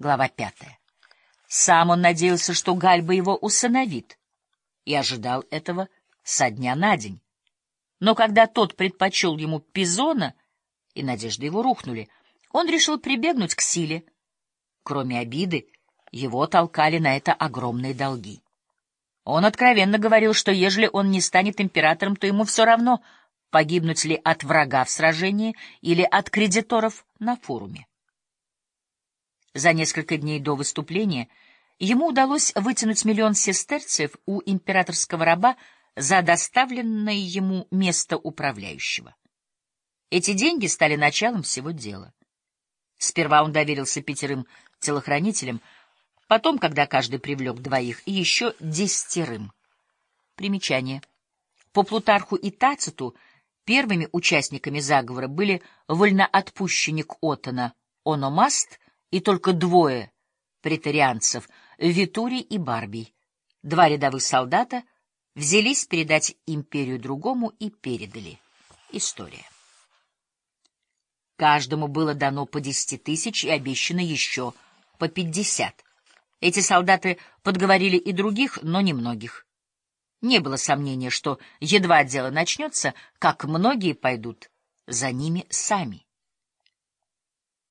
Глава пятая. Сам он надеялся, что Гальба его усыновит, и ожидал этого со дня на день. Но когда тот предпочел ему Пизона, и надежды его рухнули, он решил прибегнуть к силе. Кроме обиды, его толкали на это огромные долги. Он откровенно говорил, что ежели он не станет императором, то ему все равно, погибнуть ли от врага в сражении или от кредиторов на форуме. За несколько дней до выступления ему удалось вытянуть миллион сестерцев у императорского раба за доставленное ему место управляющего. Эти деньги стали началом всего дела. Сперва он доверился пятерым телохранителям, потом, когда каждый привлек двоих, и еще десятерым. Примечание. По Плутарху и Тациту первыми участниками заговора были вольноотпущенник Отона Ономаст и только двое претарианцев — Витури и Барбий. Два рядовых солдата взялись передать империю другому и передали. История. Каждому было дано по десяти тысяч и обещано еще по пятьдесят. Эти солдаты подговорили и других, но немногих. Не было сомнения, что едва дело начнется, как многие пойдут за ними сами.